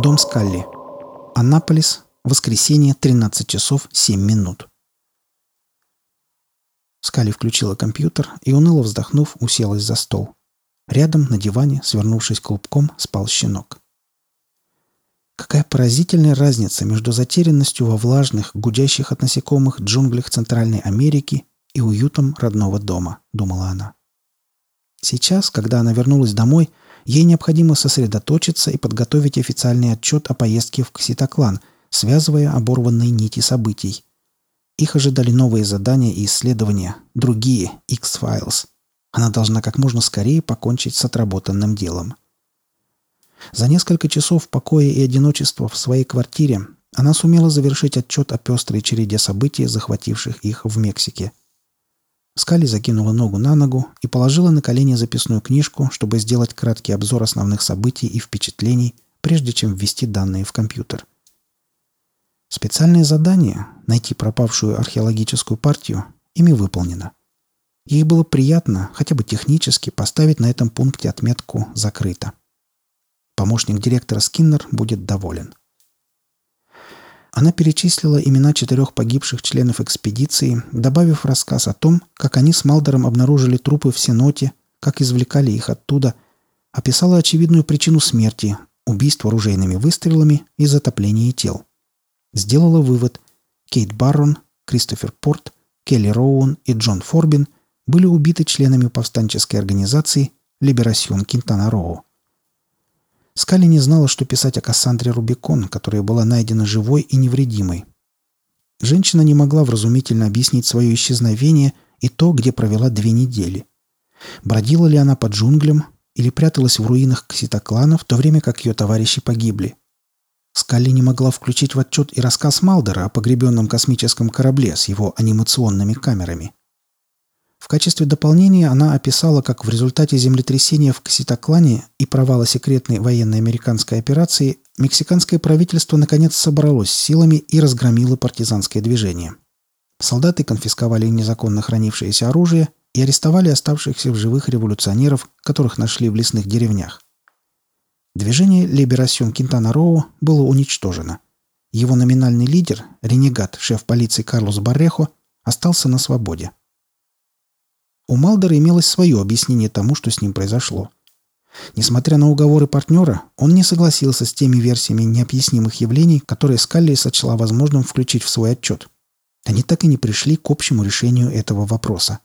Дом Скалли. Анаполис. Воскресенье, 13 часов 7 минут. Скали включила компьютер и, уныло вздохнув, уселась за стол. Рядом, на диване, свернувшись клубком, спал щенок. Какая поразительная разница между затерянностью во влажных, гудящих от насекомых джунглях Центральной Америки и уютом родного дома, думала она. Сейчас, когда она вернулась домой, ей необходимо сосредоточиться и подготовить официальный отчет о поездке в Кситоклан, связывая оборванные нити событий. Их ожидали новые задания и исследования, другие X-Files. Она должна как можно скорее покончить с отработанным делом. За несколько часов покоя и одиночества в своей квартире она сумела завершить отчет о пестрой череде событий, захвативших их в Мексике. Скали закинула ногу на ногу и положила на колени записную книжку, чтобы сделать краткий обзор основных событий и впечатлений, прежде чем ввести данные в компьютер. Специальное задание — найти пропавшую археологическую партию — ими выполнено. Ей было приятно, хотя бы технически, поставить на этом пункте отметку «Закрыто». Помощник директора Скиннер будет доволен. Она перечислила имена четырех погибших членов экспедиции, добавив рассказ о том, как они с Малдером обнаружили трупы в Сеноте, как извлекали их оттуда, описала очевидную причину смерти – убийство оружейными выстрелами и затопление тел. Сделала вывод – Кейт Баррон, Кристофер Порт, Келли Роуэн и Джон Форбин были убиты членами повстанческой организации «Либерасьон Кинтана Роу». Скали не знала, что писать о Кассандре Рубикон, которая была найдена живой и невредимой. Женщина не могла вразумительно объяснить свое исчезновение и то, где провела две недели. Бродила ли она по джунглям или пряталась в руинах Кситоклана, в то время как ее товарищи погибли. Скалли не могла включить в отчет и рассказ Малдера о погребенном космическом корабле с его анимационными камерами. В качестве дополнения она описала, как в результате землетрясения в Кситоклане и провала секретной военной американской операции мексиканское правительство наконец собралось силами и разгромило партизанское движение. Солдаты конфисковали незаконно хранившееся оружие и арестовали оставшихся в живых революционеров, которых нашли в лесных деревнях. Движение «Либерасьон Кинтана Роу» было уничтожено. Его номинальный лидер, ренегат, шеф полиции Карлос Баррехо, остался на свободе. У Малдера имелось свое объяснение тому, что с ним произошло. Несмотря на уговоры партнера, он не согласился с теми версиями необъяснимых явлений, которые Скалли сочла возможным включить в свой отчет. Они так и не пришли к общему решению этого вопроса.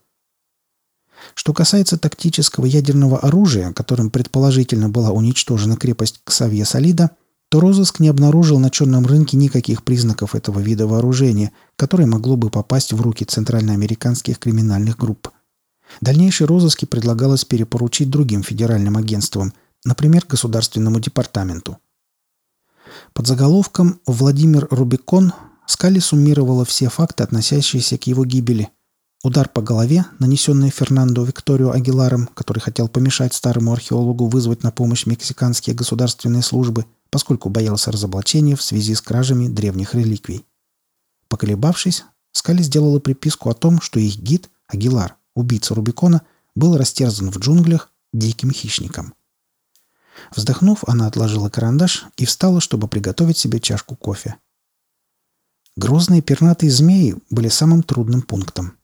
Что касается тактического ядерного оружия, которым предположительно была уничтожена крепость Ксавья Солида, то розыск не обнаружил на черном рынке никаких признаков этого вида вооружения, которое могло бы попасть в руки центральноамериканских криминальных групп – Дальнейшие розыски предлагалось перепоручить другим федеральным агентствам, например, Государственному департаменту. Под заголовком «Владимир Рубикон» Скали суммировала все факты, относящиеся к его гибели. Удар по голове, нанесенный Фернандо Викторио Агиларом, который хотел помешать старому археологу вызвать на помощь мексиканские государственные службы, поскольку боялся разоблачения в связи с кражами древних реликвий. Поколебавшись, Скали сделала приписку о том, что их гид, Агилар, убийца Рубикона, был растерзан в джунглях диким хищником. Вздохнув, она отложила карандаш и встала, чтобы приготовить себе чашку кофе. Грозные пернатые змеи были самым трудным пунктом.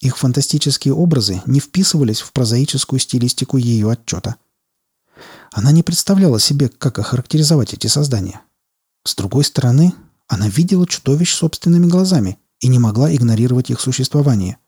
Их фантастические образы не вписывались в прозаическую стилистику ее отчета. Она не представляла себе, как охарактеризовать эти создания. С другой стороны, она видела чудовищ собственными глазами и не могла игнорировать их существование.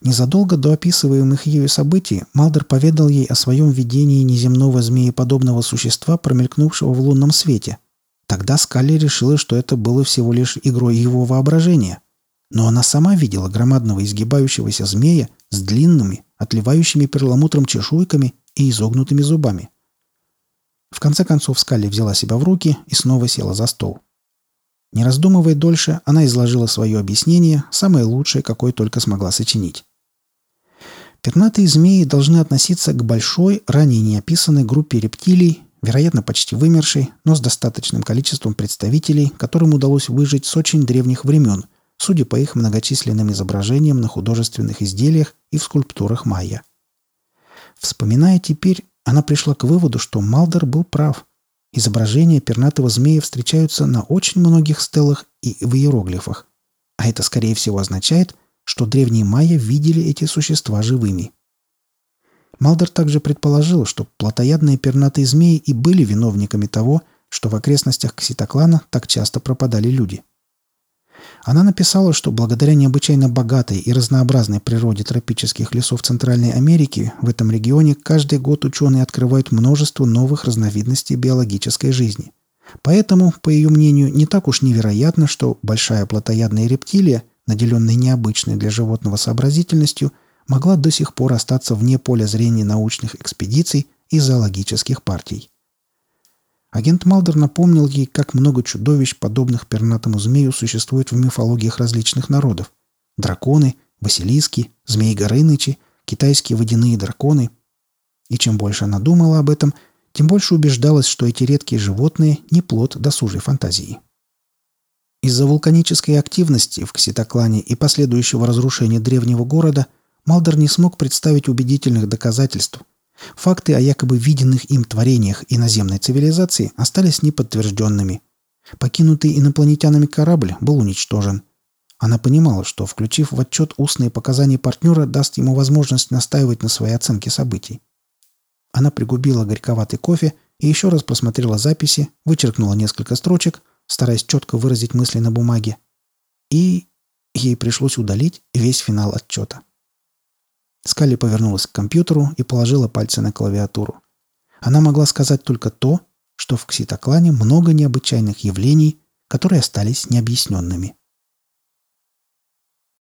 Незадолго до описываемых ею событий Малдер поведал ей о своем видении неземного змееподобного существа, промелькнувшего в лунном свете. Тогда Скалли решила, что это было всего лишь игрой его воображения. Но она сама видела громадного изгибающегося змея с длинными, отливающими перламутром чешуйками и изогнутыми зубами. В конце концов Скалли взяла себя в руки и снова села за стол. Не раздумывая дольше, она изложила свое объяснение, самое лучшее, какое только смогла сочинить. Пернатые змеи должны относиться к большой, ранее не описанной группе рептилий, вероятно, почти вымершей, но с достаточным количеством представителей, которым удалось выжить с очень древних времен, судя по их многочисленным изображениям на художественных изделиях и в скульптурах майя. Вспоминая теперь, она пришла к выводу, что Малдер был прав. Изображения пернатого змея встречаются на очень многих стелах и в иероглифах. А это, скорее всего, означает, что древние майя видели эти существа живыми. Малдер также предположил, что плотоядные пернатые змеи и были виновниками того, что в окрестностях Кситоклана так часто пропадали люди. Она написала, что благодаря необычайно богатой и разнообразной природе тропических лесов Центральной Америки в этом регионе каждый год ученые открывают множество новых разновидностей биологической жизни. Поэтому, по ее мнению, не так уж невероятно, что большая плотоядная рептилия, наделенная необычной для животного сообразительностью, могла до сих пор остаться вне поля зрения научных экспедиций и зоологических партий. Агент Малдер напомнил ей, как много чудовищ, подобных пернатому змею, существует в мифологиях различных народов. Драконы, василиски, змеи-горынычи, китайские водяные драконы. И чем больше она думала об этом, тем больше убеждалась, что эти редкие животные не плод досужей фантазии. Из-за вулканической активности в Кситоклане и последующего разрушения древнего города Малдер не смог представить убедительных доказательств, Факты о якобы виденных им творениях иноземной цивилизации остались неподтвержденными. Покинутый инопланетянами корабль был уничтожен. Она понимала, что, включив в отчет устные показания партнера, даст ему возможность настаивать на своей оценке событий. Она пригубила горьковатый кофе и еще раз просмотрела записи, вычеркнула несколько строчек, стараясь четко выразить мысли на бумаге. И ей пришлось удалить весь финал отчета. Скали повернулась к компьютеру и положила пальцы на клавиатуру. Она могла сказать только то, что в Кситоклане много необычайных явлений, которые остались необъясненными.